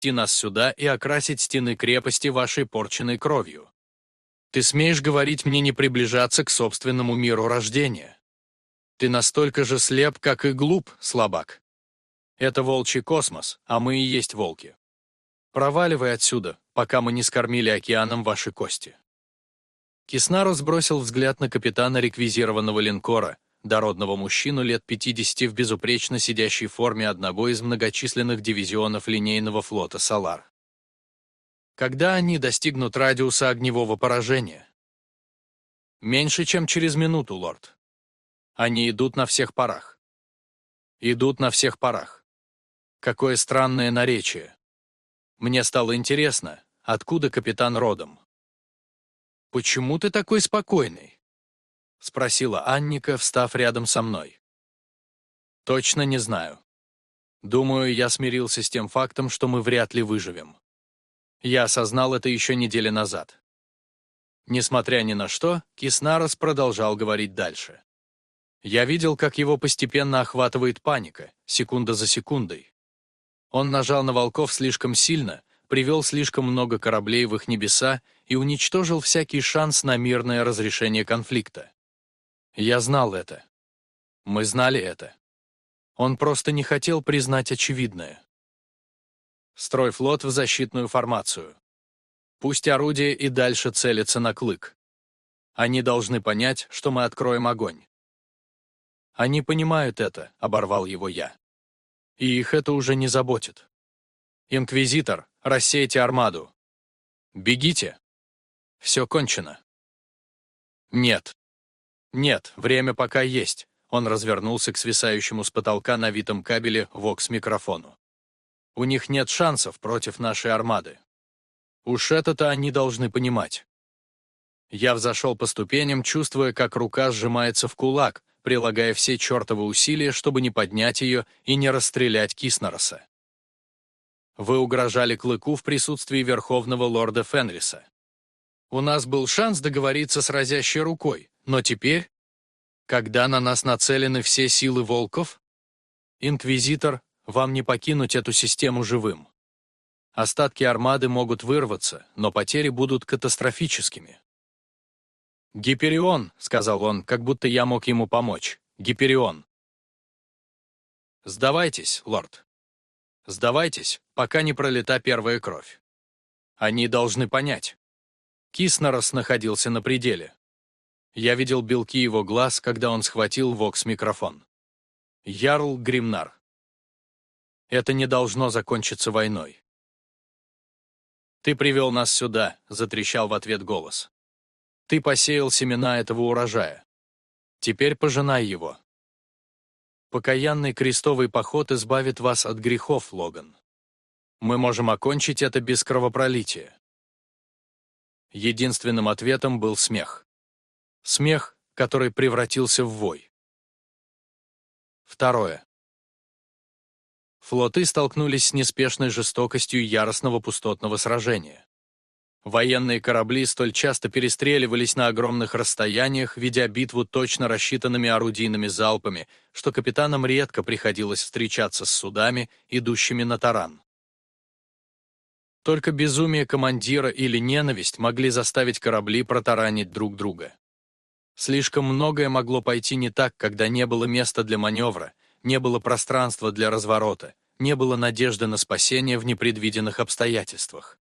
привести нас сюда и окрасить стены крепости вашей порченной кровью. Ты смеешь говорить мне не приближаться к собственному миру рождения? Ты настолько же слеп, как и глуп, слабак. Это волчий космос, а мы и есть волки. Проваливай отсюда, пока мы не скормили океаном ваши кости. Киснару сбросил взгляд на капитана реквизированного линкора, дородного мужчину лет 50 в безупречно сидящей форме одного из многочисленных дивизионов линейного флота «Салар». Когда они достигнут радиуса огневого поражения? Меньше, чем через минуту, лорд. Они идут на всех парах. Идут на всех парах. Какое странное наречие. Мне стало интересно, откуда капитан родом. «Почему ты такой спокойный?» — спросила Анника, встав рядом со мной. «Точно не знаю. Думаю, я смирился с тем фактом, что мы вряд ли выживем. Я осознал это еще неделю назад». Несмотря ни на что, Киснарос продолжал говорить дальше. Я видел, как его постепенно охватывает паника, секунда за секундой. Он нажал на волков слишком сильно, привел слишком много кораблей в их небеса и уничтожил всякий шанс на мирное разрешение конфликта. Я знал это. Мы знали это. Он просто не хотел признать очевидное. Строй флот в защитную формацию. Пусть орудие и дальше целится на клык. Они должны понять, что мы откроем огонь. Они понимают это, оборвал его я. И их это уже не заботит. Инквизитор, рассейте армаду. Бегите. Все кончено. Нет. Нет, время пока есть. Он развернулся к свисающему с потолка на витом кабеле вокс-микрофону. У них нет шансов против нашей армады. Уж это-то они должны понимать. Я взошел по ступеням, чувствуя, как рука сжимается в кулак, прилагая все чертовы усилия, чтобы не поднять ее и не расстрелять Киснороса. Вы угрожали Клыку в присутствии Верховного Лорда Фенриса. У нас был шанс договориться с разящей рукой, но теперь, когда на нас нацелены все силы волков, Инквизитор, вам не покинуть эту систему живым. Остатки армады могут вырваться, но потери будут катастрофическими. «Гиперион», — сказал он, как будто я мог ему помочь. «Гиперион». «Сдавайтесь, лорд». Сдавайтесь, пока не пролита первая кровь. Они должны понять. Киснерос находился на пределе. Я видел белки его глаз, когда он схватил вокс-микрофон. Ярл Гримнар. Это не должно закончиться войной. «Ты привел нас сюда», — затрещал в ответ голос. «Ты посеял семена этого урожая. Теперь пожинай его. Покаянный крестовый поход избавит вас от грехов, Логан. Мы можем окончить это без кровопролития. Единственным ответом был смех. Смех, который превратился в вой. Второе. Флоты столкнулись с неспешной жестокостью яростного пустотного сражения. Военные корабли столь часто перестреливались на огромных расстояниях, ведя битву точно рассчитанными орудийными залпами, что капитанам редко приходилось встречаться с судами, идущими на таран. Только безумие командира или ненависть могли заставить корабли протаранить друг друга. Слишком многое могло пойти не так, когда не было места для маневра, не было пространства для разворота, не было надежды на спасение в непредвиденных обстоятельствах.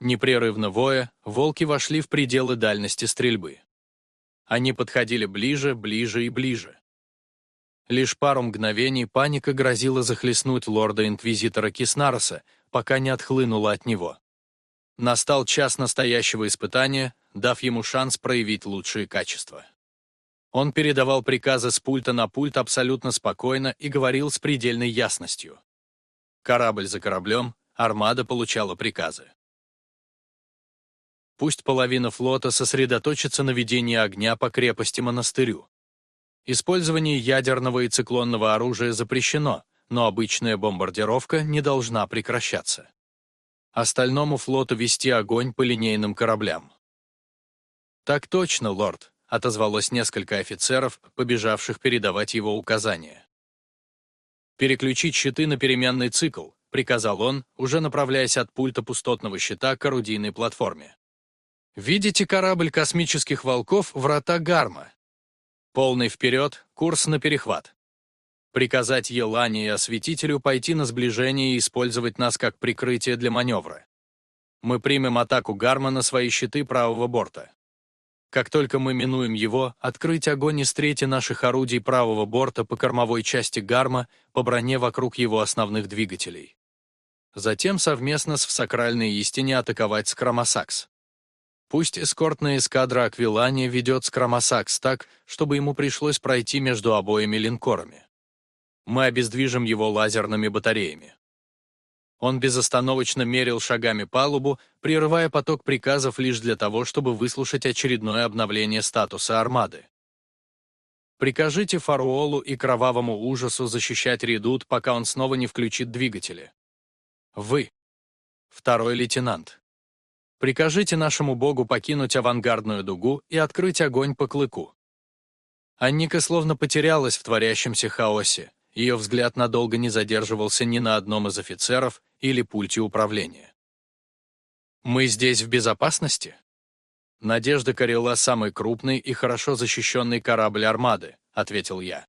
Непрерывно воя, волки вошли в пределы дальности стрельбы. Они подходили ближе, ближе и ближе. Лишь пару мгновений паника грозила захлестнуть лорда-инквизитора Киснароса, пока не отхлынула от него. Настал час настоящего испытания, дав ему шанс проявить лучшие качества. Он передавал приказы с пульта на пульт абсолютно спокойно и говорил с предельной ясностью. Корабль за кораблем, армада получала приказы. Пусть половина флота сосредоточится на ведении огня по крепости-монастырю. Использование ядерного и циклонного оружия запрещено, но обычная бомбардировка не должна прекращаться. Остальному флоту вести огонь по линейным кораблям. «Так точно, лорд», — отозвалось несколько офицеров, побежавших передавать его указания. «Переключить щиты на переменный цикл, приказал он, уже направляясь от пульта пустотного щита к орудийной платформе. «Видите корабль космических волков «Врата Гарма»?» Полный вперед, курс на перехват. Приказать Елане и Осветителю пойти на сближение и использовать нас как прикрытие для маневра. Мы примем атаку Гарма на свои щиты правого борта. Как только мы минуем его, открыть огонь из трети наших орудий правого борта по кормовой части Гарма по броне вокруг его основных двигателей. Затем совместно с в сакральной истине атаковать Скромосакс. Пусть эскортная эскадра Аквилания ведет Скромосакс так, чтобы ему пришлось пройти между обоими линкорами. Мы обездвижим его лазерными батареями. Он безостановочно мерил шагами палубу, прерывая поток приказов лишь для того, чтобы выслушать очередное обновление статуса армады. Прикажите Фаруолу и Кровавому Ужасу защищать редут, пока он снова не включит двигатели. Вы, второй лейтенант. Прикажите нашему богу покинуть авангардную дугу и открыть огонь по клыку. Анника словно потерялась в творящемся хаосе, ее взгляд надолго не задерживался ни на одном из офицеров или пульте управления. «Мы здесь в безопасности?» «Надежда Карела — самый крупный и хорошо защищенный корабль армады», — ответил я.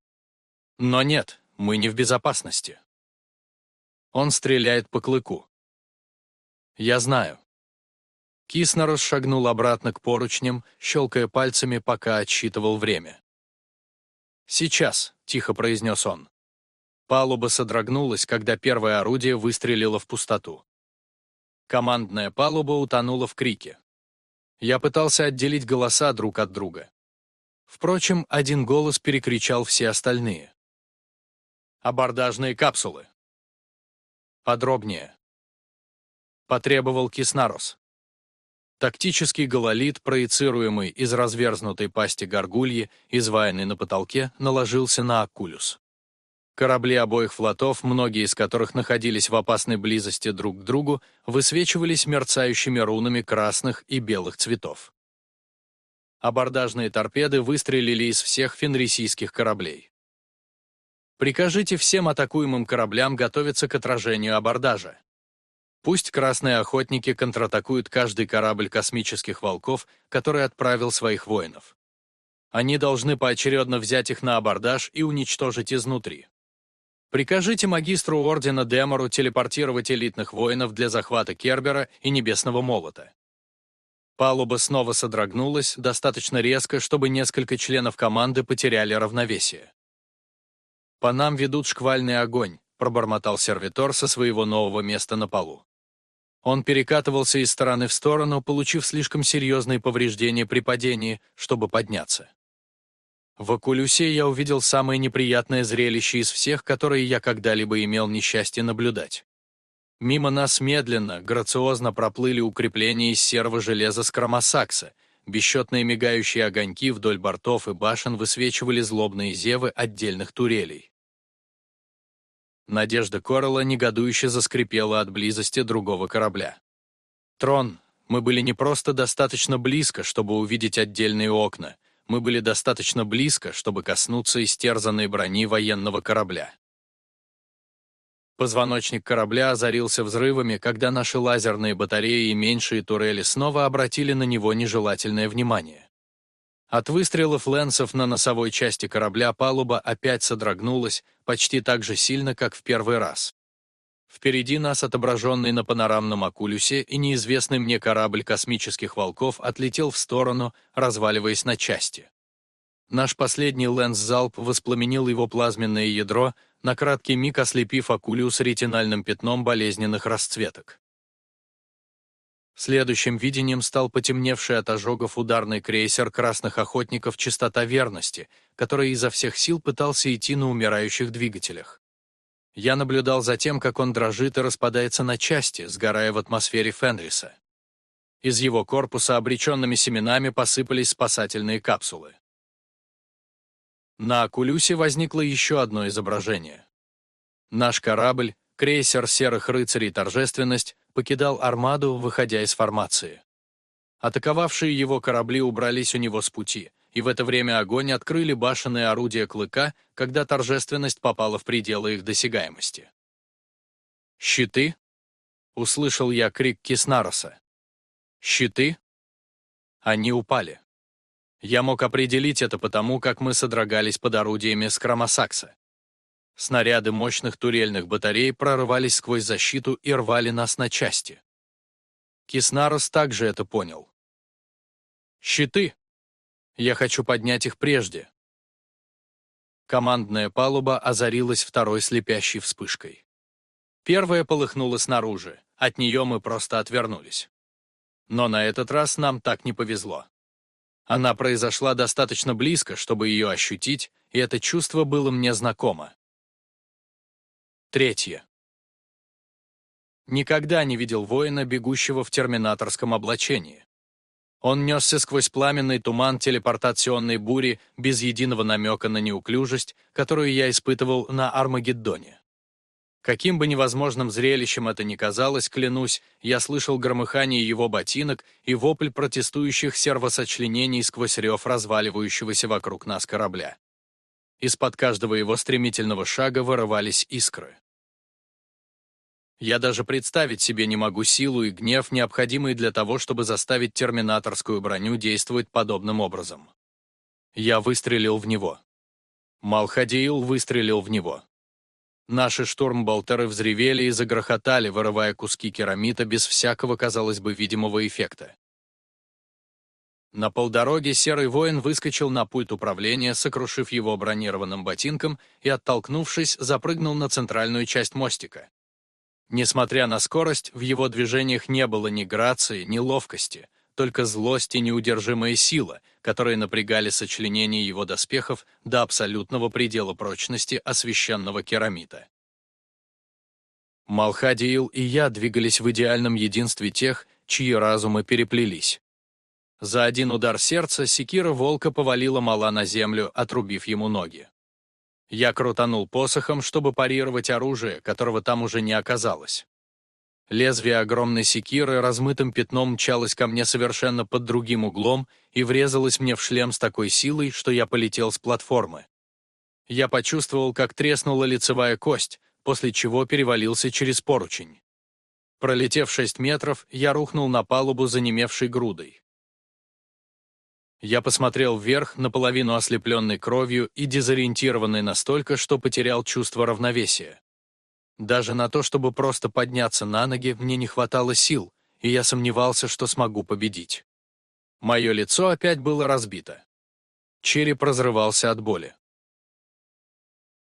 «Но нет, мы не в безопасности. Он стреляет по клыку. Я знаю. Киснерос шагнул обратно к поручням, щелкая пальцами, пока отсчитывал время. «Сейчас», — тихо произнес он. Палуба содрогнулась, когда первое орудие выстрелило в пустоту. Командная палуба утонула в крике. Я пытался отделить голоса друг от друга. Впрочем, один голос перекричал все остальные. «Абордажные капсулы!» Подробнее. Потребовал Киснарос. Тактический гололит, проецируемый из разверзнутой пасти горгульи, изваянный на потолке, наложился на Акулюс. Корабли обоих флотов, многие из которых находились в опасной близости друг к другу, высвечивались мерцающими рунами красных и белых цветов. Абордажные торпеды выстрелили из всех фенрисийских кораблей. Прикажите всем атакуемым кораблям готовиться к отражению абордажа. Пусть красные охотники контратакуют каждый корабль космических волков, который отправил своих воинов. Они должны поочередно взять их на абордаж и уничтожить изнутри. Прикажите магистру Ордена Демору телепортировать элитных воинов для захвата Кербера и Небесного Молота. Палуба снова содрогнулась достаточно резко, чтобы несколько членов команды потеряли равновесие. «По нам ведут шквальный огонь», — пробормотал сервитор со своего нового места на полу. Он перекатывался из стороны в сторону, получив слишком серьезные повреждения при падении, чтобы подняться. В Окулюсе я увидел самое неприятное зрелище из всех, которые я когда-либо имел несчастье наблюдать. Мимо нас медленно, грациозно проплыли укрепления из серого железа Скромосакса, бесчетные мигающие огоньки вдоль бортов и башен высвечивали злобные зевы отдельных турелей. Надежда Коралла негодующе заскрипела от близости другого корабля. «Трон, мы были не просто достаточно близко, чтобы увидеть отдельные окна, мы были достаточно близко, чтобы коснуться истерзанной брони военного корабля». Позвоночник корабля озарился взрывами, когда наши лазерные батареи и меньшие турели снова обратили на него нежелательное внимание. От выстрелов лэнсов на носовой части корабля палуба опять содрогнулась, почти так же сильно, как в первый раз. Впереди нас, отображенный на панорамном окулюсе, и неизвестный мне корабль космических волков отлетел в сторону, разваливаясь на части. Наш последний лэнс-залп воспламенил его плазменное ядро, на краткий миг ослепив окулюс ретинальным пятном болезненных расцветок. Следующим видением стал потемневший от ожогов ударный крейсер красных охотников «Чистота верности», который изо всех сил пытался идти на умирающих двигателях. Я наблюдал за тем, как он дрожит и распадается на части, сгорая в атмосфере Фенриса. Из его корпуса обреченными семенами посыпались спасательные капсулы. На Акулюсе возникло еще одно изображение. Наш корабль, крейсер серых рыцарей «Торжественность», покидал армаду, выходя из формации. Атаковавшие его корабли убрались у него с пути, и в это время огонь открыли башенные орудия клыка, когда торжественность попала в пределы их досягаемости. «Щиты?» — услышал я крик Киснароса. «Щиты?» Они упали. Я мог определить это потому, как мы содрогались под орудиями Скромосакса. Снаряды мощных турельных батарей прорывались сквозь защиту и рвали нас на части. Киснарос также это понял. «Щиты! Я хочу поднять их прежде!» Командная палуба озарилась второй слепящей вспышкой. Первая полыхнула снаружи, от нее мы просто отвернулись. Но на этот раз нам так не повезло. Она произошла достаточно близко, чтобы ее ощутить, и это чувство было мне знакомо. Третье. Никогда не видел воина, бегущего в терминаторском облачении. Он несся сквозь пламенный туман телепортационной бури без единого намека на неуклюжесть, которую я испытывал на Армагеддоне. Каким бы невозможным зрелищем это ни казалось, клянусь, я слышал громыхание его ботинок и вопль протестующих сервосочленений сквозь рев разваливающегося вокруг нас корабля. Из-под каждого его стремительного шага вырывались искры. Я даже представить себе не могу силу и гнев, необходимые для того, чтобы заставить терминаторскую броню действовать подобным образом. Я выстрелил в него. Малхадиил выстрелил в него. Наши штурмболтеры взревели и загрохотали, вырывая куски керамита без всякого, казалось бы, видимого эффекта. На полдороге серый воин выскочил на пульт управления, сокрушив его бронированным ботинком и, оттолкнувшись, запрыгнул на центральную часть мостика. Несмотря на скорость, в его движениях не было ни грации, ни ловкости, только злость и неудержимая сила, которые напрягали сочленение его доспехов до абсолютного предела прочности освященного керамита. Малхадиил и я двигались в идеальном единстве тех, чьи разумы переплелись. За один удар сердца секира волка повалила мала на землю, отрубив ему ноги. Я крутанул посохом, чтобы парировать оружие, которого там уже не оказалось. Лезвие огромной секиры размытым пятном мчалось ко мне совершенно под другим углом и врезалось мне в шлем с такой силой, что я полетел с платформы. Я почувствовал, как треснула лицевая кость, после чего перевалился через поручень. Пролетев шесть метров, я рухнул на палубу занемевшей грудой. Я посмотрел вверх, наполовину ослепленный кровью и дезориентированный настолько, что потерял чувство равновесия. Даже на то, чтобы просто подняться на ноги, мне не хватало сил, и я сомневался, что смогу победить. Мое лицо опять было разбито. Череп разрывался от боли.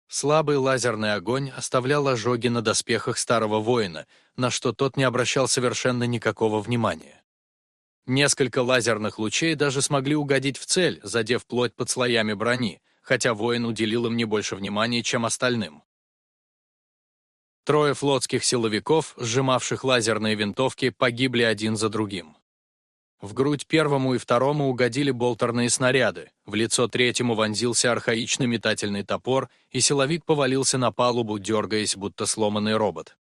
Слабый лазерный огонь оставлял ожоги на доспехах старого воина, на что тот не обращал совершенно никакого внимания. Несколько лазерных лучей даже смогли угодить в цель, задев плоть под слоями брони, хотя воин уделил им не больше внимания, чем остальным. Трое флотских силовиков, сжимавших лазерные винтовки, погибли один за другим. В грудь первому и второму угодили болтерные снаряды, в лицо третьему вонзился архаичный метательный топор, и силовик повалился на палубу, дергаясь, будто сломанный робот.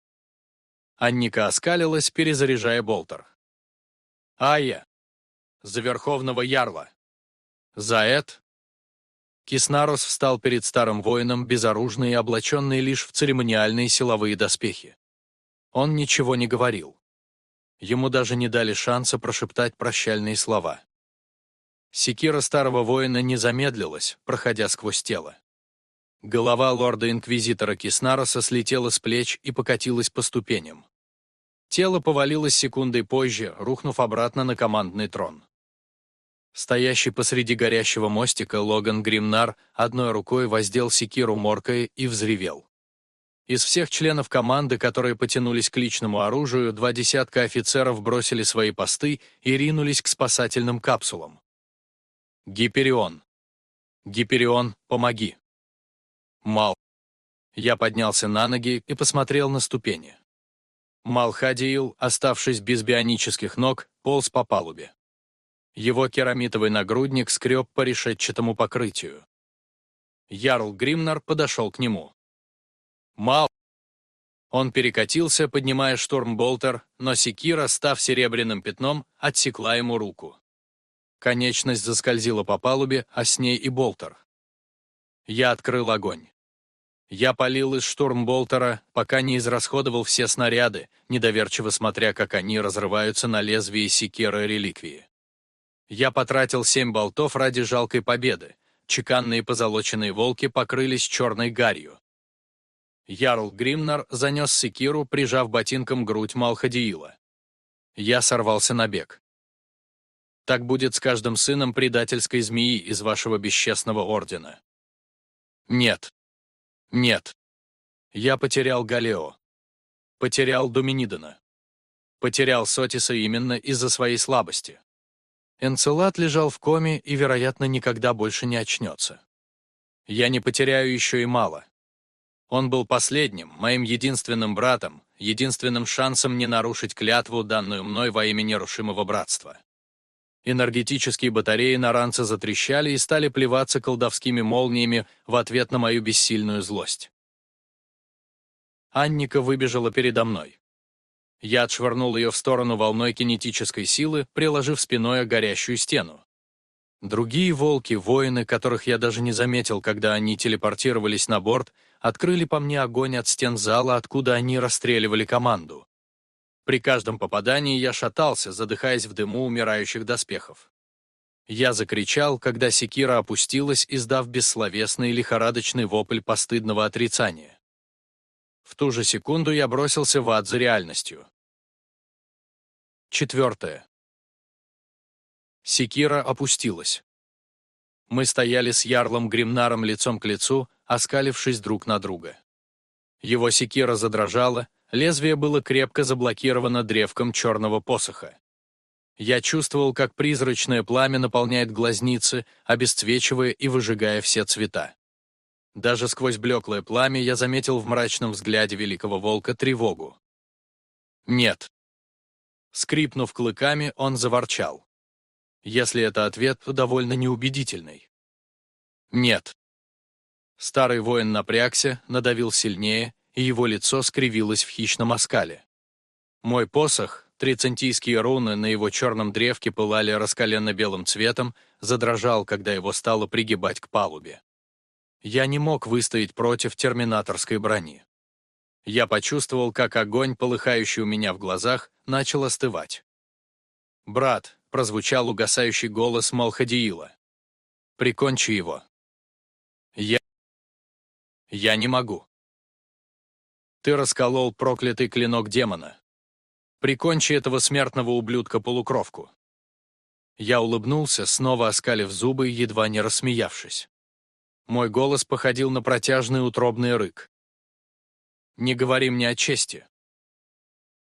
Анника оскалилась, перезаряжая болтер. Ая! За Верховного Ярла! За Эд! Киснарус встал перед старым воином, безоружный и облаченный лишь в церемониальные силовые доспехи. Он ничего не говорил. Ему даже не дали шанса прошептать прощальные слова. Секира старого воина не замедлилась, проходя сквозь тело. Голова лорда-инквизитора Киснароса слетела с плеч и покатилась по ступеням. Тело повалилось секундой позже, рухнув обратно на командный трон. Стоящий посреди горящего мостика Логан Гримнар одной рукой воздел секиру моркой и взревел. Из всех членов команды, которые потянулись к личному оружию, два десятка офицеров бросили свои посты и ринулись к спасательным капсулам. «Гиперион! Гиперион, помоги!» «Мал!» Я поднялся на ноги и посмотрел на ступени. Малхадиил, оставшись без бионических ног, полз по палубе. Его керамитовый нагрудник скреб по решетчатому покрытию. Ярл Гримнар подошел к нему. «Мал!» Он перекатился, поднимая штурмболтер, но секира, став серебряным пятном, отсекла ему руку. Конечность заскользила по палубе, а с ней и болтер. Я открыл огонь. Я палил из штурмболтера, пока не израсходовал все снаряды, недоверчиво смотря, как они разрываются на лезвии секеры реликвии. Я потратил семь болтов ради жалкой победы. Чеканные позолоченные волки покрылись черной гарью. Ярл Гримнар занес секиру, прижав ботинком грудь Малхадиила. Я сорвался на бег. Так будет с каждым сыном предательской змеи из вашего бесчестного ордена. Нет. Нет. Я потерял Галео. Потерял Доминидона. Потерял Сотиса именно из-за своей слабости. Энцелад лежал в коме и, вероятно, никогда больше не очнется. Я не потеряю еще и мало. Он был последним, моим единственным братом, единственным шансом не нарушить клятву, данную мной во имя нерушимого братства. Энергетические батареи на ранце затрещали и стали плеваться колдовскими молниями в ответ на мою бессильную злость. Анника выбежала передо мной. Я отшвырнул ее в сторону волной кинетической силы, приложив спиной о горящую стену. Другие волки, воины, которых я даже не заметил, когда они телепортировались на борт, открыли по мне огонь от стен зала, откуда они расстреливали команду. При каждом попадании я шатался, задыхаясь в дыму умирающих доспехов. Я закричал, когда секира опустилась, издав бессловесный лихорадочный вопль постыдного отрицания. В ту же секунду я бросился в ад за реальностью. Четвертое. Секира опустилась. Мы стояли с ярлом Гримнаром лицом к лицу, оскалившись друг на друга. Его секира задрожала, лезвие было крепко заблокировано древком черного посоха. Я чувствовал, как призрачное пламя наполняет глазницы, обесцвечивая и выжигая все цвета. Даже сквозь блеклое пламя я заметил в мрачном взгляде великого волка тревогу. «Нет». Скрипнув клыками, он заворчал. Если это ответ, то довольно неубедительный. «Нет». Старый воин напрягся, надавил сильнее, и его лицо скривилось в хищном оскале. Мой посох, трицентийские руны на его черном древке пылали раскаленно-белым цветом, задрожал, когда его стало пригибать к палубе. Я не мог выстоять против терминаторской брони. Я почувствовал, как огонь, полыхающий у меня в глазах, начал остывать. «Брат», — прозвучал угасающий голос Малхадиила. «Прикончи его». «Я... я не могу». «Ты расколол проклятый клинок демона. Прикончи этого смертного ублюдка-полукровку». Я улыбнулся, снова оскалив зубы, едва не рассмеявшись. Мой голос походил на протяжный утробный рык. «Не говори мне о чести».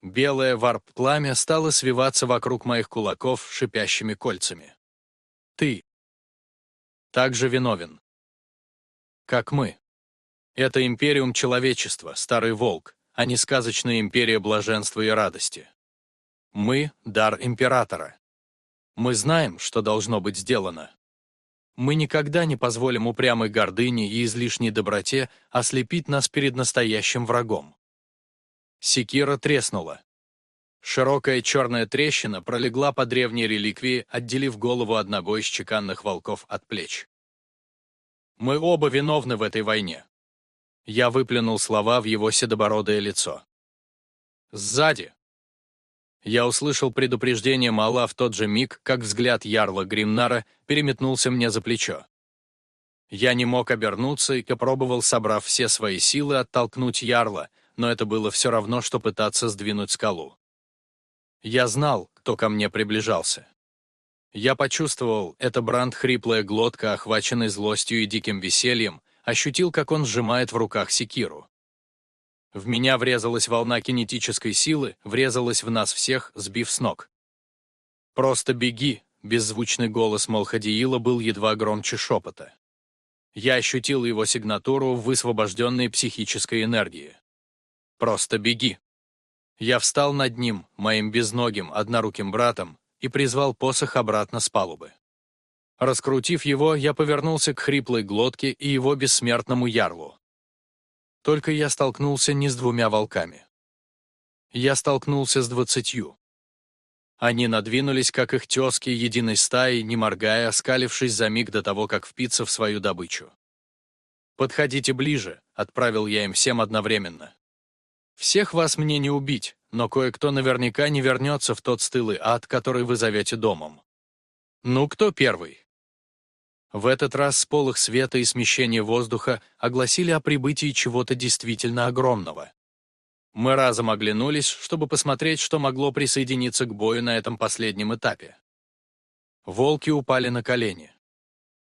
Белое варп-пламя стало свиваться вокруг моих кулаков шипящими кольцами. «Ты также виновен. Как мы. Это империум человечества, старый волк, а не сказочная империя блаженства и радости. Мы — дар императора. Мы знаем, что должно быть сделано. Мы никогда не позволим упрямой гордыне и излишней доброте ослепить нас перед настоящим врагом. Секира треснула. Широкая черная трещина пролегла по древней реликвии, отделив голову одного из чеканных волков от плеч. «Мы оба виновны в этой войне». Я выплюнул слова в его седобородое лицо. «Сзади!» Я услышал предупреждение Мала в тот же миг, как взгляд ярла Гримнара переметнулся мне за плечо. Я не мог обернуться и попробовал, собрав все свои силы, оттолкнуть ярла, но это было все равно, что пытаться сдвинуть скалу. Я знал, кто ко мне приближался. Я почувствовал, это Бранд хриплая глотка, охваченный злостью и диким весельем, ощутил, как он сжимает в руках секиру. В меня врезалась волна кинетической силы, врезалась в нас всех, сбив с ног. «Просто беги!» — беззвучный голос Малхадиила был едва громче шепота. Я ощутил его сигнатуру в высвобожденной психической энергии. «Просто беги!» Я встал над ним, моим безногим, одноруким братом, и призвал посох обратно с палубы. Раскрутив его, я повернулся к хриплой глотке и его бессмертному ярлу. Только я столкнулся не с двумя волками. Я столкнулся с двадцатью. Они надвинулись, как их тезки, единой стаей, не моргая, оскалившись за миг до того, как впиться в свою добычу. «Подходите ближе», — отправил я им всем одновременно. «Всех вас мне не убить, но кое-кто наверняка не вернется в тот стылый ад, который вы зовете домом. Ну, кто первый?» В этот раз сполох света и смещение воздуха огласили о прибытии чего-то действительно огромного. Мы разом оглянулись, чтобы посмотреть, что могло присоединиться к бою на этом последнем этапе. Волки упали на колени.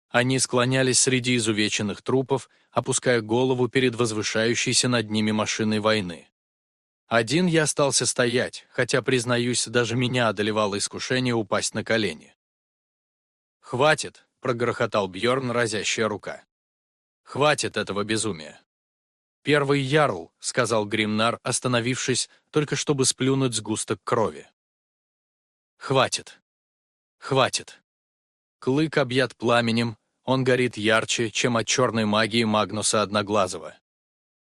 Они склонялись среди изувеченных трупов, опуская голову перед возвышающейся над ними машиной войны. Один я остался стоять, хотя, признаюсь, даже меня одолевало искушение упасть на колени. «Хватит!» — прогрохотал Бьорн, разящая рука. «Хватит этого безумия!» «Первый ярл», — сказал Гримнар, остановившись, только чтобы сплюнуть сгусток крови. «Хватит. Хватит». Клык объят пламенем, он горит ярче, чем от черной магии Магнуса Одноглазого.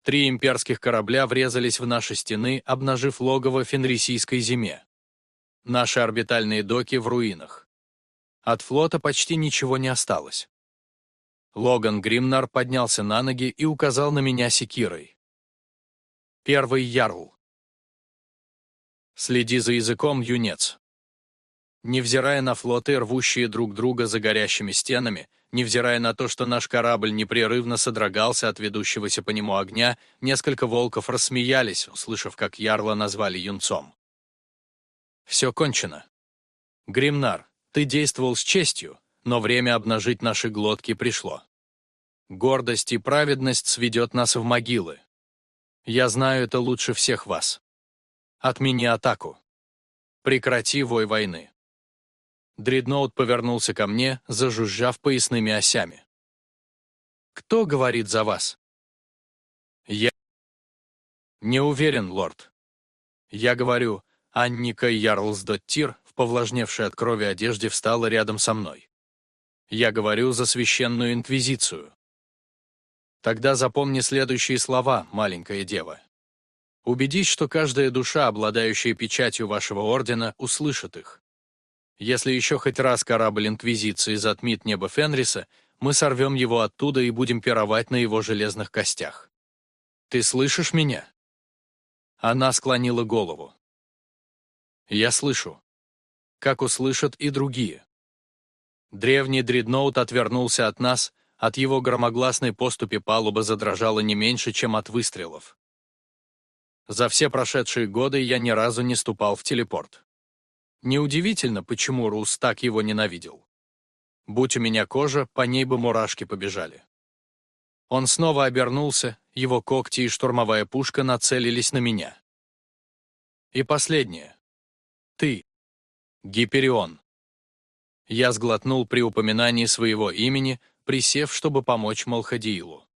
Три имперских корабля врезались в наши стены, обнажив логово Фенрисийской зиме. Наши орбитальные доки в руинах. От флота почти ничего не осталось. Логан Гримнар поднялся на ноги и указал на меня секирой. Первый ярл. Следи за языком, юнец. Невзирая на флоты, рвущие друг друга за горящими стенами, невзирая на то, что наш корабль непрерывно содрогался от ведущегося по нему огня, несколько волков рассмеялись, услышав, как ярла назвали юнцом. Все кончено. Гримнар, ты действовал с честью, но время обнажить наши глотки пришло. Гордость и праведность сведет нас в могилы. Я знаю это лучше всех вас. Отмени атаку. Прекрати вой войны. Дредноут повернулся ко мне, зажужжав поясными осями. «Кто говорит за вас?» «Я...» «Не уверен, лорд. Я говорю, Анника Ярлсдоттир в повлажневшей от крови одежде встала рядом со мной. Я говорю за священную инквизицию. Тогда запомни следующие слова, маленькая дева. Убедись, что каждая душа, обладающая печатью вашего ордена, услышит их. Если еще хоть раз корабль Инквизиции затмит небо Фенриса, мы сорвем его оттуда и будем пировать на его железных костях. Ты слышишь меня?» Она склонила голову. «Я слышу. Как услышат и другие. Древний дредноут отвернулся от нас, от его громогласной поступи палуба задрожала не меньше, чем от выстрелов. За все прошедшие годы я ни разу не ступал в телепорт. Неудивительно, почему Рус так его ненавидел. Будь у меня кожа, по ней бы мурашки побежали. Он снова обернулся, его когти и штурмовая пушка нацелились на меня. И последнее. Ты. Гиперион. Я сглотнул при упоминании своего имени, присев, чтобы помочь Малхадиилу.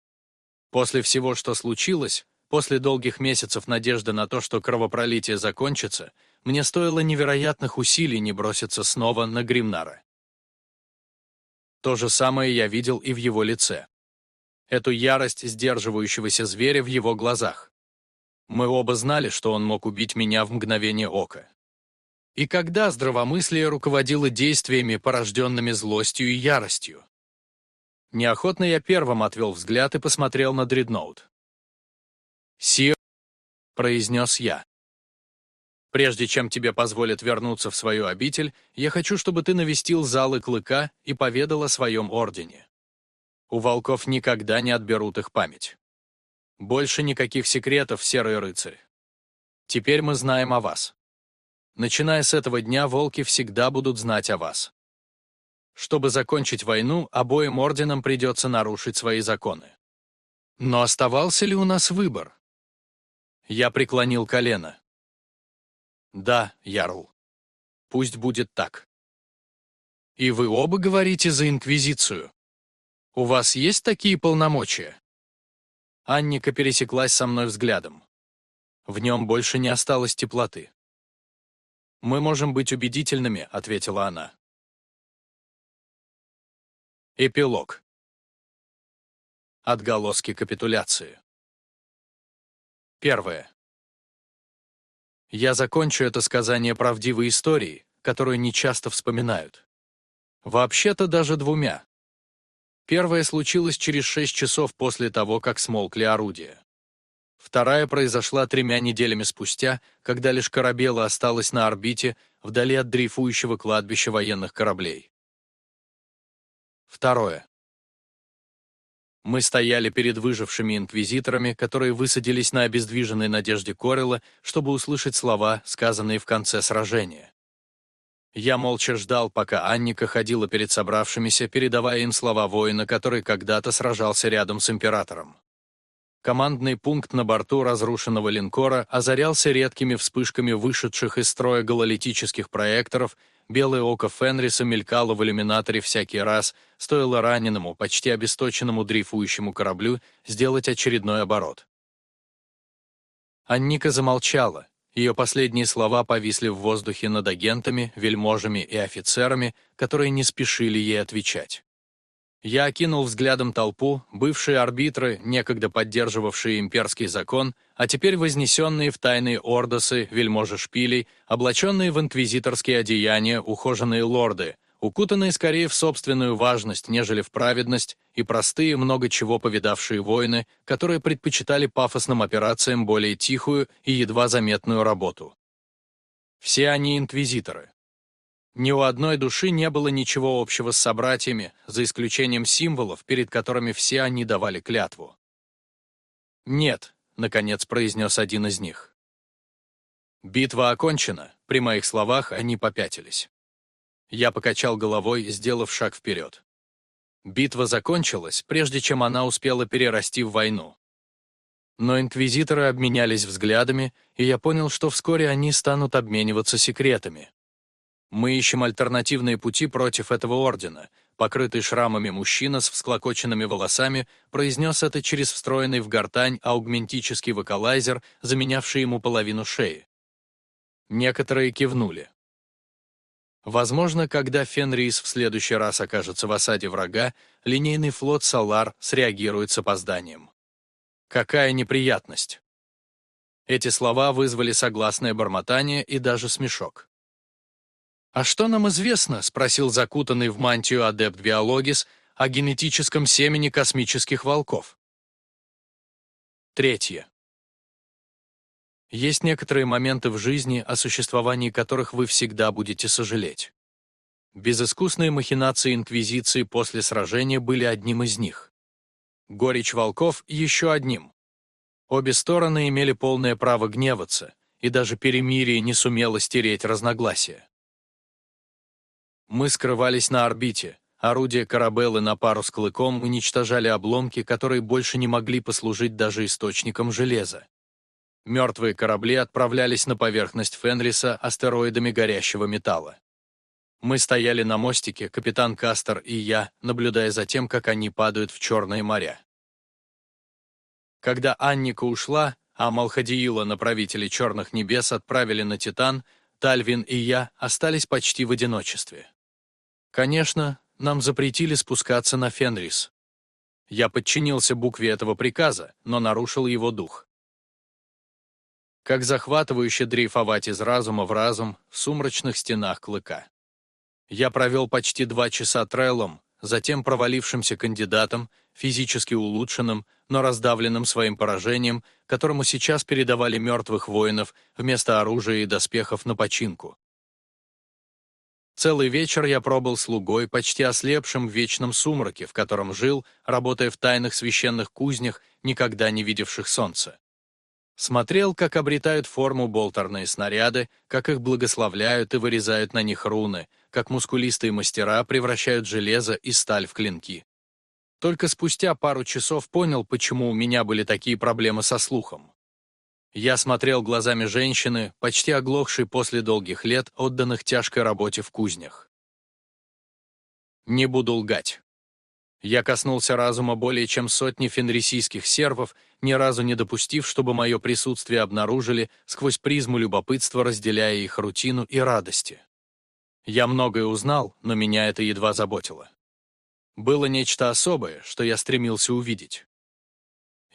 После всего, что случилось, после долгих месяцев надежды на то, что кровопролитие закончится, мне стоило невероятных усилий не броситься снова на Гримнара. То же самое я видел и в его лице. Эту ярость сдерживающегося зверя в его глазах. Мы оба знали, что он мог убить меня в мгновение ока. И когда здравомыслие руководило действиями, порожденными злостью и яростью? Неохотно я первым отвел взгляд и посмотрел на дредноут. «Сир», — произнес я. «Прежде чем тебе позволят вернуться в свою обитель, я хочу, чтобы ты навестил залы Клыка и поведал о своем ордене. У волков никогда не отберут их память. Больше никаких секретов, Серый Рыцарь. Теперь мы знаем о вас. Начиная с этого дня, волки всегда будут знать о вас. Чтобы закончить войну, обоим орденам придется нарушить свои законы. Но оставался ли у нас выбор? Я преклонил колено. Да, Ярл. Пусть будет так. И вы оба говорите за Инквизицию. У вас есть такие полномочия? Анника пересеклась со мной взглядом. В нем больше не осталось теплоты. «Мы можем быть убедительными», — ответила она. Эпилог. Отголоски капитуляции. Первое. Я закончу это сказание правдивой истории, которую не часто вспоминают. Вообще-то даже двумя. Первая случилась через шесть часов после того, как смолкли орудия. Вторая произошла тремя неделями спустя, когда лишь корабела осталась на орбите, вдали от дрейфующего кладбища военных кораблей. Второе. Мы стояли перед выжившими инквизиторами, которые высадились на обездвиженной надежде Корела, чтобы услышать слова, сказанные в конце сражения. Я молча ждал, пока Анника ходила перед собравшимися, передавая им слова воина, который когда-то сражался рядом с императором. Командный пункт на борту разрушенного линкора озарялся редкими вспышками вышедших из строя гололитических проекторов, Белое око Фенриса мелькало в иллюминаторе всякий раз, стоило раненому, почти обесточенному дрейфующему кораблю сделать очередной оборот. Анника замолчала. Ее последние слова повисли в воздухе над агентами, вельможами и офицерами, которые не спешили ей отвечать. Я окинул взглядом толпу, бывшие арбитры, некогда поддерживавшие имперский закон, а теперь вознесенные в тайные ордосы, вельможи шпилей, облаченные в инквизиторские одеяния, ухоженные лорды, укутанные скорее в собственную важность, нежели в праведность, и простые, много чего повидавшие воины, которые предпочитали пафосным операциям более тихую и едва заметную работу. Все они инквизиторы. Ни у одной души не было ничего общего с собратьями, за исключением символов, перед которыми все они давали клятву. «Нет», — наконец произнес один из них. «Битва окончена», — при моих словах они попятились. Я покачал головой, сделав шаг вперед. Битва закончилась, прежде чем она успела перерасти в войну. Но инквизиторы обменялись взглядами, и я понял, что вскоре они станут обмениваться секретами. Мы ищем альтернативные пути против этого ордена. Покрытый шрамами мужчина с всклокоченными волосами произнес это через встроенный в гортань аугментический вокалайзер, заменявший ему половину шеи. Некоторые кивнули. Возможно, когда Фенрис в следующий раз окажется в осаде врага, линейный флот Салар среагирует с опозданием. Какая неприятность! Эти слова вызвали согласное бормотание и даже смешок. «А что нам известно?» — спросил закутанный в мантию адепт Биологис о генетическом семени космических волков. Третье. Есть некоторые моменты в жизни, о существовании которых вы всегда будете сожалеть. Безыскусные махинации Инквизиции после сражения были одним из них. Горечь волков — еще одним. Обе стороны имели полное право гневаться, и даже перемирие не сумело стереть разногласия. Мы скрывались на орбите. Орудия Карабеллы на пару с клыком уничтожали обломки, которые больше не могли послужить даже источником железа. Мертвые корабли отправлялись на поверхность Фенриса астероидами горящего металла. Мы стояли на мостике, капитан Кастер и я, наблюдая за тем, как они падают в черные моря. Когда Анника ушла, а Малхадиила, направители Черных Небес, отправили на Титан, Тальвин и я остались почти в одиночестве. Конечно, нам запретили спускаться на Фенрис. Я подчинился букве этого приказа, но нарушил его дух. Как захватывающе дрейфовать из разума в разум в сумрачных стенах клыка. Я провел почти два часа трейлом, затем провалившимся кандидатом, физически улучшенным, но раздавленным своим поражением, которому сейчас передавали мертвых воинов вместо оружия и доспехов на починку. Целый вечер я пробыл слугой, почти ослепшим в вечном сумраке, в котором жил, работая в тайных священных кузнях, никогда не видевших солнца. Смотрел, как обретают форму болтерные снаряды, как их благословляют и вырезают на них руны, как мускулистые мастера превращают железо и сталь в клинки. Только спустя пару часов понял, почему у меня были такие проблемы со слухом. Я смотрел глазами женщины, почти оглохшей после долгих лет, отданных тяжкой работе в кузнях. Не буду лгать. Я коснулся разума более чем сотни фенрисийских сервов, ни разу не допустив, чтобы мое присутствие обнаружили сквозь призму любопытства, разделяя их рутину и радости. Я многое узнал, но меня это едва заботило. Было нечто особое, что я стремился увидеть.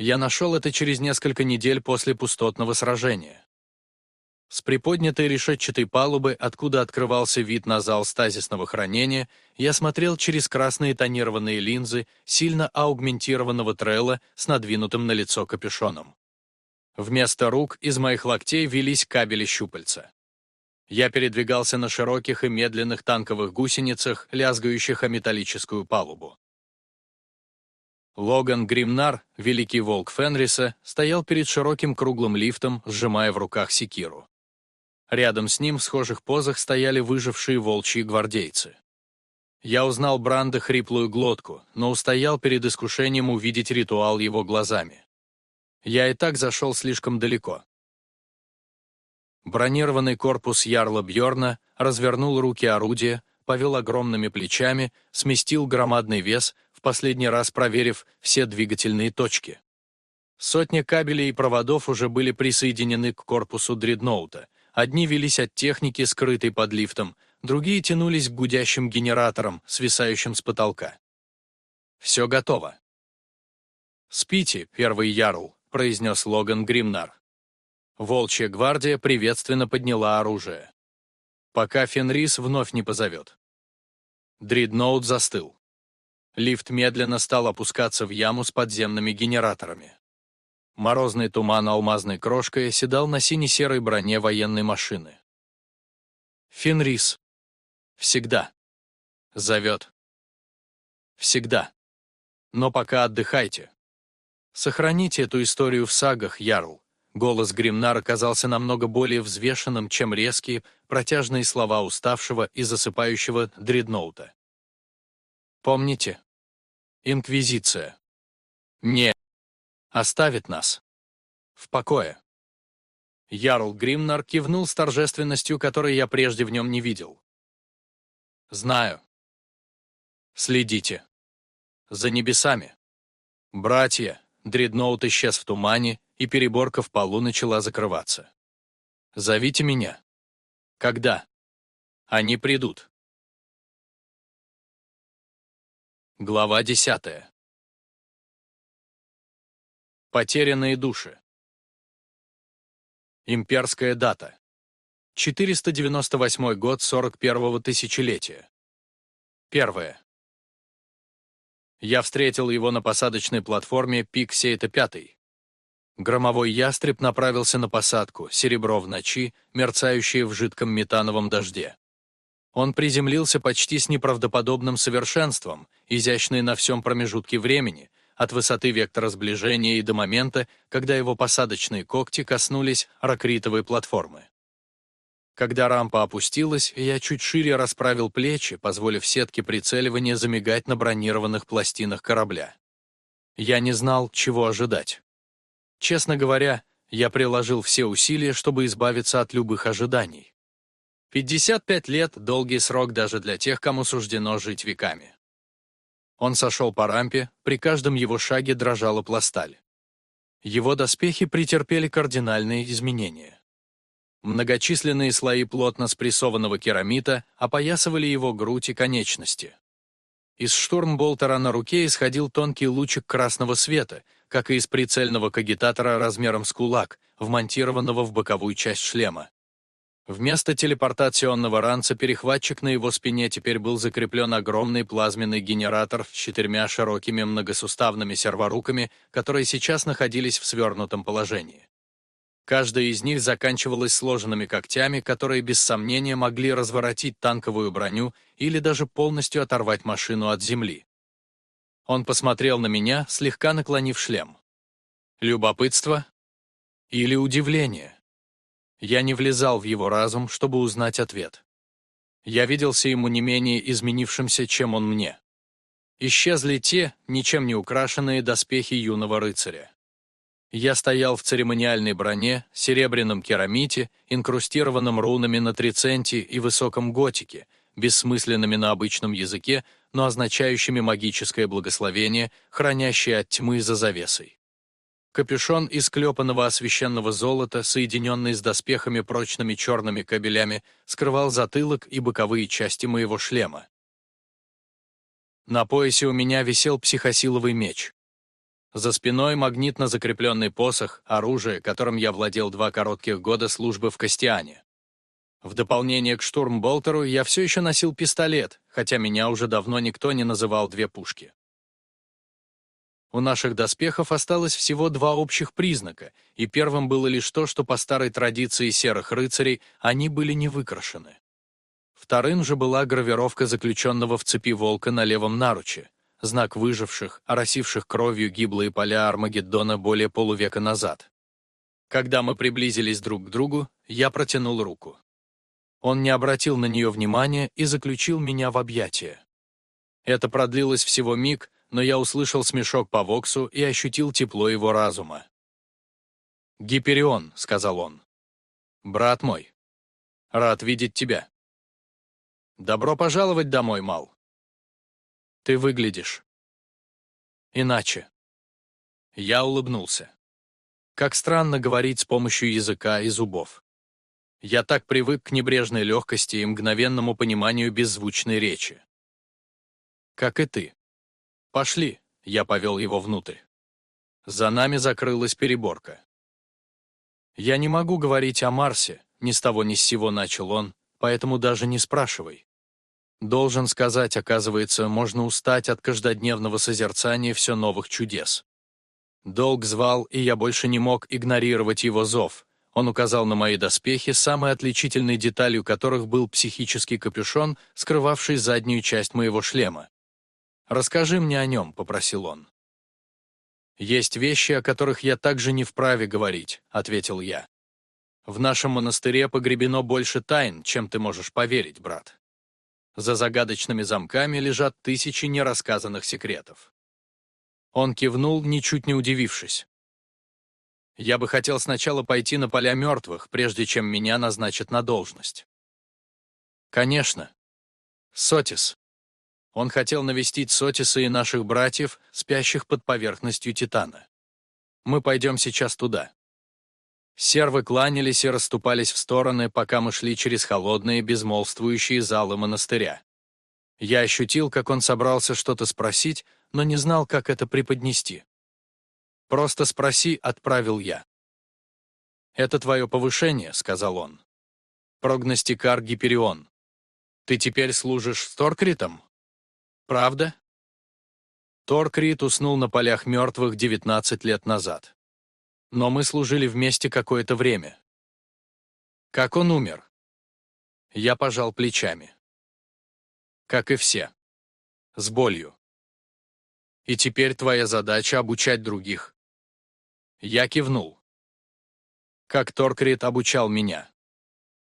Я нашел это через несколько недель после пустотного сражения. С приподнятой решетчатой палубы, откуда открывался вид на зал стазисного хранения, я смотрел через красные тонированные линзы сильно аугментированного трелла с надвинутым на лицо капюшоном. Вместо рук из моих локтей велись кабели щупальца. Я передвигался на широких и медленных танковых гусеницах, лязгающих о металлическую палубу. Логан Гримнар, великий волк Фенриса, стоял перед широким круглым лифтом, сжимая в руках секиру. Рядом с ним в схожих позах стояли выжившие волчьи гвардейцы. Я узнал Бранда хриплую глотку, но устоял перед искушением увидеть ритуал его глазами. Я и так зашел слишком далеко. Бронированный корпус Ярла Бьорна развернул руки орудия, повел огромными плечами, сместил громадный вес, последний раз проверив все двигательные точки. Сотни кабелей и проводов уже были присоединены к корпусу дредноута, Одни велись от техники, скрытой под лифтом, другие тянулись к гудящим генераторам, свисающим с потолка. Все готово. «Спите, первый ярл», — произнес Логан Гримнар. Волчья гвардия приветственно подняла оружие. Пока Фенрис вновь не позовет. Дридноут застыл. Лифт медленно стал опускаться в яму с подземными генераторами. Морозный туман алмазной крошкой оседал на сине-серой броне военной машины. Фенрис. Всегда. Зовет. Всегда. Но пока отдыхайте. Сохраните эту историю в сагах, Ярл. Голос Гримнара оказался намного более взвешенным, чем резкие, протяжные слова уставшего и засыпающего дредноута. Помните? Инквизиция. Не оставит нас. В покое. Ярл Гримнар кивнул с торжественностью, которой я прежде в нем не видел. Знаю. Следите. За небесами. Братья, дредноут исчез в тумане, и переборка в полу начала закрываться. Зовите меня. Когда? Они придут. Глава десятая. Потерянные души. Имперская дата. 498 год 41-го тысячелетия. Первое. Я встретил его на посадочной платформе Пик Сейта 5. Громовой ястреб направился на посадку, серебро в ночи, мерцающее в жидком метановом дожде. Он приземлился почти с неправдоподобным совершенством, изящный на всем промежутке времени, от высоты вектора сближения и до момента, когда его посадочные когти коснулись ракритовой платформы. Когда рампа опустилась, я чуть шире расправил плечи, позволив сетке прицеливания замигать на бронированных пластинах корабля. Я не знал, чего ожидать. Честно говоря, я приложил все усилия, чтобы избавиться от любых ожиданий. 55 лет — долгий срок даже для тех, кому суждено жить веками. Он сошел по рампе, при каждом его шаге дрожала пласталь. Его доспехи претерпели кардинальные изменения. Многочисленные слои плотно спрессованного керамита опоясывали его грудь и конечности. Из штурмболтера на руке исходил тонкий лучик красного света, как и из прицельного кагитатора размером с кулак, вмонтированного в боковую часть шлема. Вместо телепортационного ранца-перехватчик на его спине теперь был закреплен огромный плазменный генератор с четырьмя широкими многосуставными серворуками, которые сейчас находились в свернутом положении. Каждая из них заканчивалась сложенными когтями, которые без сомнения могли разворотить танковую броню или даже полностью оторвать машину от земли. Он посмотрел на меня, слегка наклонив шлем. Любопытство или удивление? Я не влезал в его разум, чтобы узнать ответ. Я виделся ему не менее изменившимся, чем он мне. Исчезли те, ничем не украшенные доспехи юного рыцаря. Я стоял в церемониальной броне, серебряном керамите, инкрустированном рунами на триценте и высоком готике, бессмысленными на обычном языке, но означающими магическое благословение, хранящее от тьмы за завесой. Капюшон из клепанного освещенного золота, соединенный с доспехами прочными черными кабелями, скрывал затылок и боковые части моего шлема. На поясе у меня висел психосиловый меч. За спиной магнитно закрепленный посох, оружие, которым я владел два коротких года службы в Костиане. В дополнение к штурмболтеру я все еще носил пистолет, хотя меня уже давно никто не называл две пушки. У наших доспехов осталось всего два общих признака, и первым было лишь то, что по старой традиции серых рыцарей они были не выкрашены. Вторым же была гравировка заключенного в цепи волка на левом наруче, знак выживших, оросивших кровью гиблые поля Армагеддона более полувека назад. Когда мы приблизились друг к другу, я протянул руку. Он не обратил на нее внимания и заключил меня в объятия. Это продлилось всего миг, но я услышал смешок по Воксу и ощутил тепло его разума. «Гиперион», — сказал он. «Брат мой, рад видеть тебя». «Добро пожаловать домой, Мал». «Ты выглядишь». «Иначе». Я улыбнулся. Как странно говорить с помощью языка и зубов. Я так привык к небрежной легкости и мгновенному пониманию беззвучной речи. Как и ты. «Пошли», — я повел его внутрь. За нами закрылась переборка. «Я не могу говорить о Марсе», — ни с того ни с сего начал он, поэтому даже не спрашивай. Должен сказать, оказывается, можно устать от каждодневного созерцания все новых чудес. Долг звал, и я больше не мог игнорировать его зов. Он указал на мои доспехи, самой отличительной деталью которых был психический капюшон, скрывавший заднюю часть моего шлема. «Расскажи мне о нем», — попросил он. «Есть вещи, о которых я также не вправе говорить», — ответил я. «В нашем монастыре погребено больше тайн, чем ты можешь поверить, брат. За загадочными замками лежат тысячи нерассказанных секретов». Он кивнул, ничуть не удивившись. «Я бы хотел сначала пойти на поля мертвых, прежде чем меня назначат на должность». «Конечно. Сотис, он хотел навестить Сотиса и наших братьев, спящих под поверхностью Титана. Мы пойдем сейчас туда. Сервы кланялись и расступались в стороны, пока мы шли через холодные, безмолвствующие залы монастыря. Я ощутил, как он собрался что-то спросить, но не знал, как это преподнести. «Просто спроси», — отправил я. «Это твое повышение», — сказал он. «Прогностикар Гиперион. Ты теперь служишь с Торкритом?» Правда? Торкрит уснул на полях мертвых 19 лет назад. Но мы служили вместе какое-то время. Как он умер? Я пожал плечами. Как и все. С болью. И теперь твоя задача обучать других. Я кивнул. Как Торкрит обучал меня.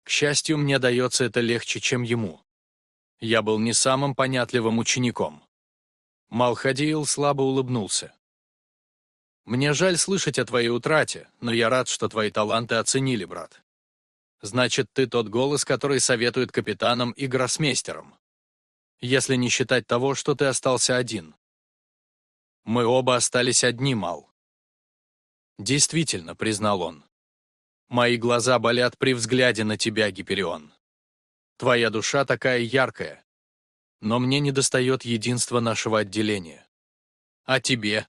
К счастью, мне дается это легче, чем ему. Я был не самым понятливым учеником. Малхадиил слабо улыбнулся. «Мне жаль слышать о твоей утрате, но я рад, что твои таланты оценили, брат. Значит, ты тот голос, который советует капитанам и гроссмейстерам. Если не считать того, что ты остался один. Мы оба остались одни, Мал. Действительно, признал он. Мои глаза болят при взгляде на тебя, Гиперион. Твоя душа такая яркая. Но мне недостает единства нашего отделения. А тебе?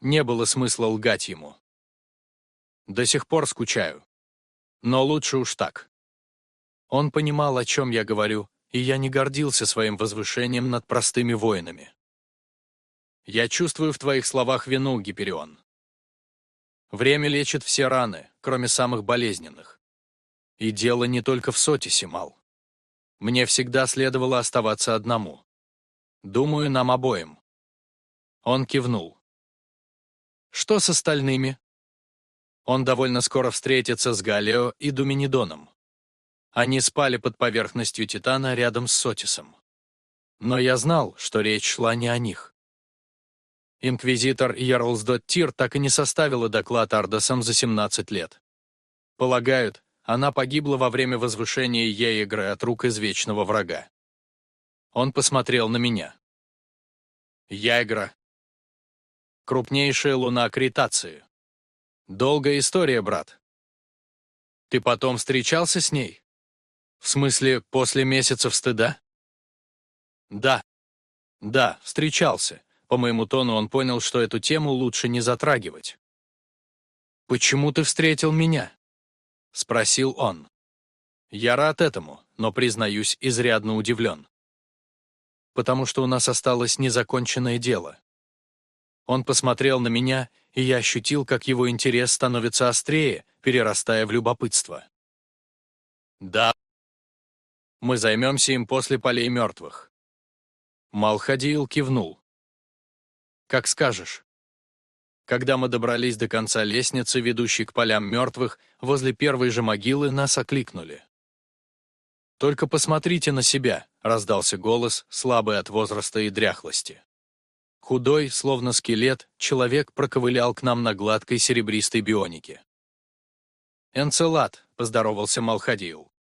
Не было смысла лгать ему. До сих пор скучаю. Но лучше уж так. Он понимал, о чем я говорю, и я не гордился своим возвышением над простыми воинами. Я чувствую в твоих словах вину, Гиперион. Время лечит все раны, кроме самых болезненных. И дело не только в Сотисе, Мал. Мне всегда следовало оставаться одному. Думаю, нам обоим. Он кивнул. Что с остальными? Он довольно скоро встретится с Галио и Думинидоном. Они спали под поверхностью Титана рядом с Сотисом. Но я знал, что речь шла не о них. Инквизитор Ярлсдот Тир так и не составила доклад Ардасам за 17 лет. Полагают, она погибла во время возвышения Еегры от рук извечного врага. Он посмотрел на меня. Яйгра. Крупнейшая луна Критации. Долгая история, брат. Ты потом встречался с ней? В смысле, после месяцев стыда? Да. Да, встречался, По моему тону он понял, что эту тему лучше не затрагивать. «Почему ты встретил меня?» — спросил он. Я рад этому, но, признаюсь, изрядно удивлен. Потому что у нас осталось незаконченное дело. Он посмотрел на меня, и я ощутил, как его интерес становится острее, перерастая в любопытство. «Да. Мы займемся им после полей мертвых». Малхадиил кивнул. «Как скажешь». Когда мы добрались до конца лестницы, ведущей к полям мертвых, возле первой же могилы нас окликнули. «Только посмотрите на себя», — раздался голос, слабый от возраста и дряхлости. Худой, словно скелет, человек проковылял к нам на гладкой серебристой бионике. «Энцелад», — поздоровался Малхадиил.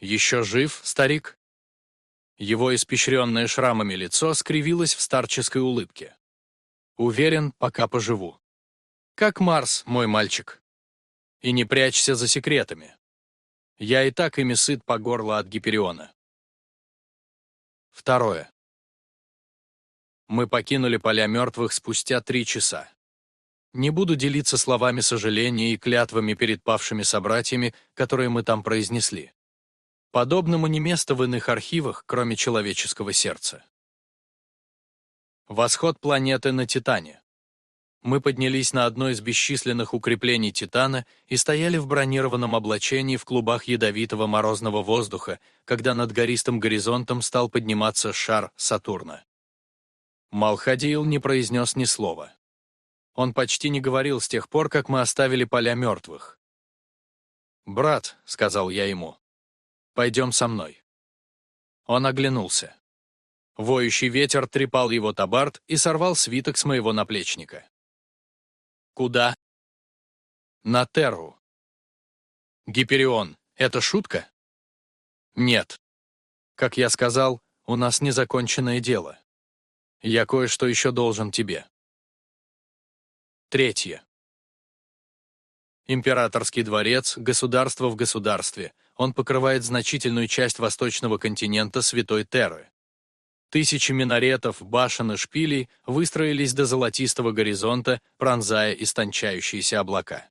«Еще жив, старик?» Его испещренное шрамами лицо скривилось в старческой улыбке. «Уверен, пока поживу. Как Марс, мой мальчик. И не прячься за секретами. Я и так ими сыт по горло от Гипериона. Второе. Мы покинули поля мертвых спустя три часа. Не буду делиться словами сожаления и клятвами перед павшими собратьями, которые мы там произнесли. Подобному не место в иных архивах, кроме человеческого сердца. Восход планеты на Титане. Мы поднялись на одно из бесчисленных укреплений Титана и стояли в бронированном облачении в клубах ядовитого морозного воздуха, когда над гористым горизонтом стал подниматься шар Сатурна. Малхадиил не произнес ни слова. Он почти не говорил с тех пор, как мы оставили поля мертвых. «Брат», — сказал я ему, — «пойдем со мной». Он оглянулся. Воющий ветер трепал его табард и сорвал свиток с моего наплечника. Куда? На Терру. Гиперион, это шутка? Нет. Как я сказал, у нас незаконченное дело. Я кое-что еще должен тебе. Третье. Императорский дворец, государство в государстве, он покрывает значительную часть восточного континента Святой Терры. Тысячи минаретов, башен и шпилей выстроились до золотистого горизонта, пронзая истончающиеся облака.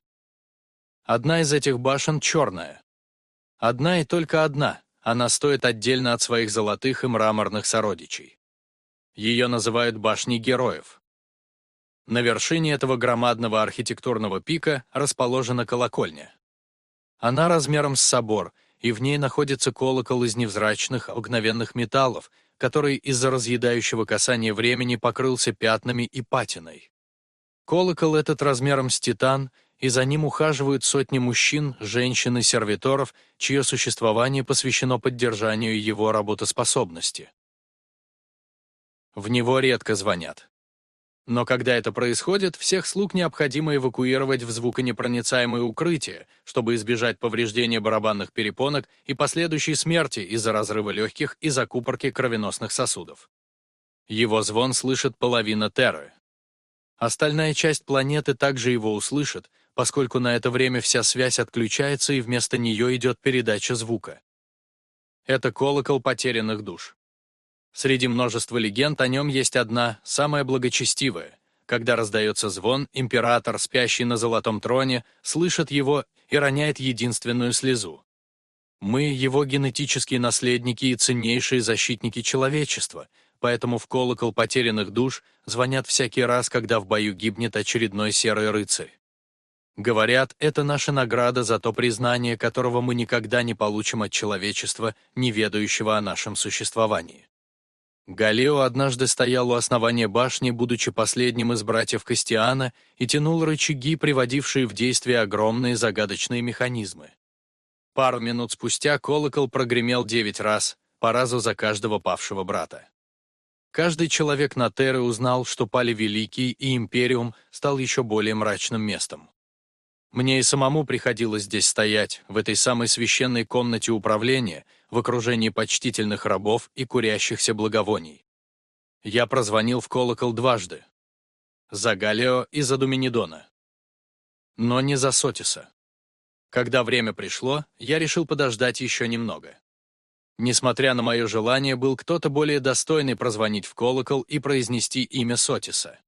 Одна из этих башен черная. Одна и только одна, она стоит отдельно от своих золотых и мраморных сородичей. Ее называют башней героев. На вершине этого громадного архитектурного пика расположена колокольня. Она размером с собор, и в ней находится колокол из невзрачных, обыкновенных металлов, который из-за разъедающего касания времени покрылся пятнами и патиной. Колокол этот размером с титан, и за ним ухаживают сотни мужчин, женщин и сервиторов, чье существование посвящено поддержанию его работоспособности. В него редко звонят. Но когда это происходит, всех слуг необходимо эвакуировать в звуконепроницаемое укрытие, чтобы избежать повреждения барабанных перепонок и последующей смерти из-за разрыва легких и закупорки кровеносных сосудов. Его звон слышит половина Терры. Остальная часть планеты также его услышит, поскольку на это время вся связь отключается и вместо нее идет передача звука. Это колокол потерянных душ. Среди множества легенд о нем есть одна, самая благочестивая. Когда раздается звон, император, спящий на золотом троне, слышит его и роняет единственную слезу. Мы — его генетические наследники и ценнейшие защитники человечества, поэтому в колокол потерянных душ звонят всякий раз, когда в бою гибнет очередной серый рыцарь. Говорят, это наша награда за то признание, которого мы никогда не получим от человечества, не ведающего о нашем существовании. Галео однажды стоял у основания башни, будучи последним из братьев Костиана, и тянул рычаги, приводившие в действие огромные загадочные механизмы. Пару минут спустя колокол прогремел девять раз, по разу за каждого павшего брата. Каждый человек на Терре узнал, что пали Великий, и Империум стал еще более мрачным местом. Мне и самому приходилось здесь стоять, в этой самой священной комнате управления, в окружении почтительных рабов и курящихся благовоний. Я прозвонил в колокол дважды. За Галео и за Думинидона. Но не за Сотиса. Когда время пришло, я решил подождать еще немного. Несмотря на мое желание, был кто-то более достойный прозвонить в колокол и произнести имя Сотиса.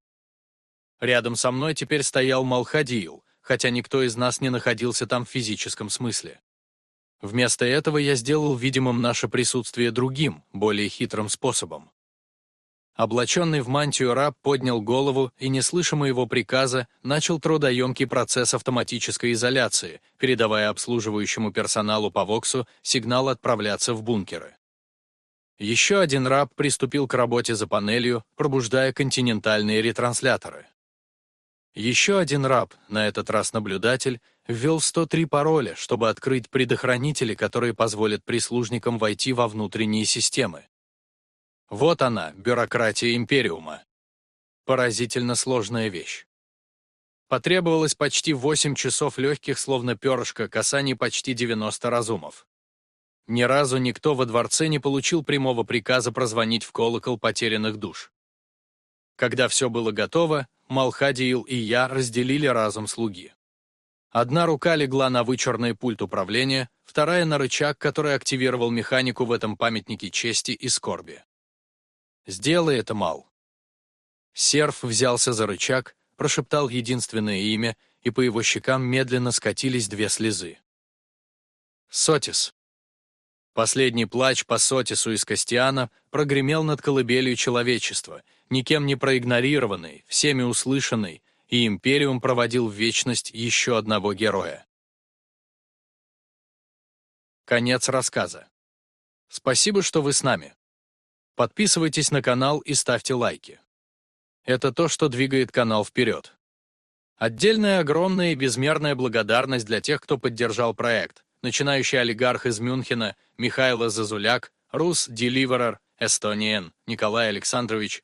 Рядом со мной теперь стоял Малхадиил, хотя никто из нас не находился там в физическом смысле. Вместо этого я сделал видимым наше присутствие другим, более хитрым способом. Облаченный в мантию раб поднял голову и, не слыша моего приказа, начал трудоемкий процесс автоматической изоляции, передавая обслуживающему персоналу по ВОКСу сигнал отправляться в бункеры. Еще один раб приступил к работе за панелью, пробуждая континентальные ретрансляторы. Еще один раб, на этот раз наблюдатель, ввел 103 пароля, чтобы открыть предохранители, которые позволят прислужникам войти во внутренние системы. Вот она, бюрократия Империума. Поразительно сложная вещь. Потребовалось почти 8 часов легких, словно перышко, касаний почти 90 разумов. Ни разу никто во дворце не получил прямого приказа прозвонить в колокол потерянных душ. Когда все было готово, Малхадиил и я разделили разум слуги. Одна рука легла на вычурный пульт управления, вторая на рычаг, который активировал механику в этом памятнике чести и скорби. «Сделай это, Мал». Серф взялся за рычаг, прошептал единственное имя, и по его щекам медленно скатились две слезы. Сотис. Последний плач по Сотису из Костиана прогремел над колыбелью человечества, никем не проигнорированный, всеми услышанный, и Империум проводил в вечность еще одного героя. Конец рассказа. Спасибо, что вы с нами. Подписывайтесь на канал и ставьте лайки. Это то, что двигает канал вперед. Отдельная огромная и безмерная благодарность для тех, кто поддержал проект. Начинающий олигарх из Мюнхена Михаил Зазуляк, Рус Деливерер, Эстониен, Николай Александрович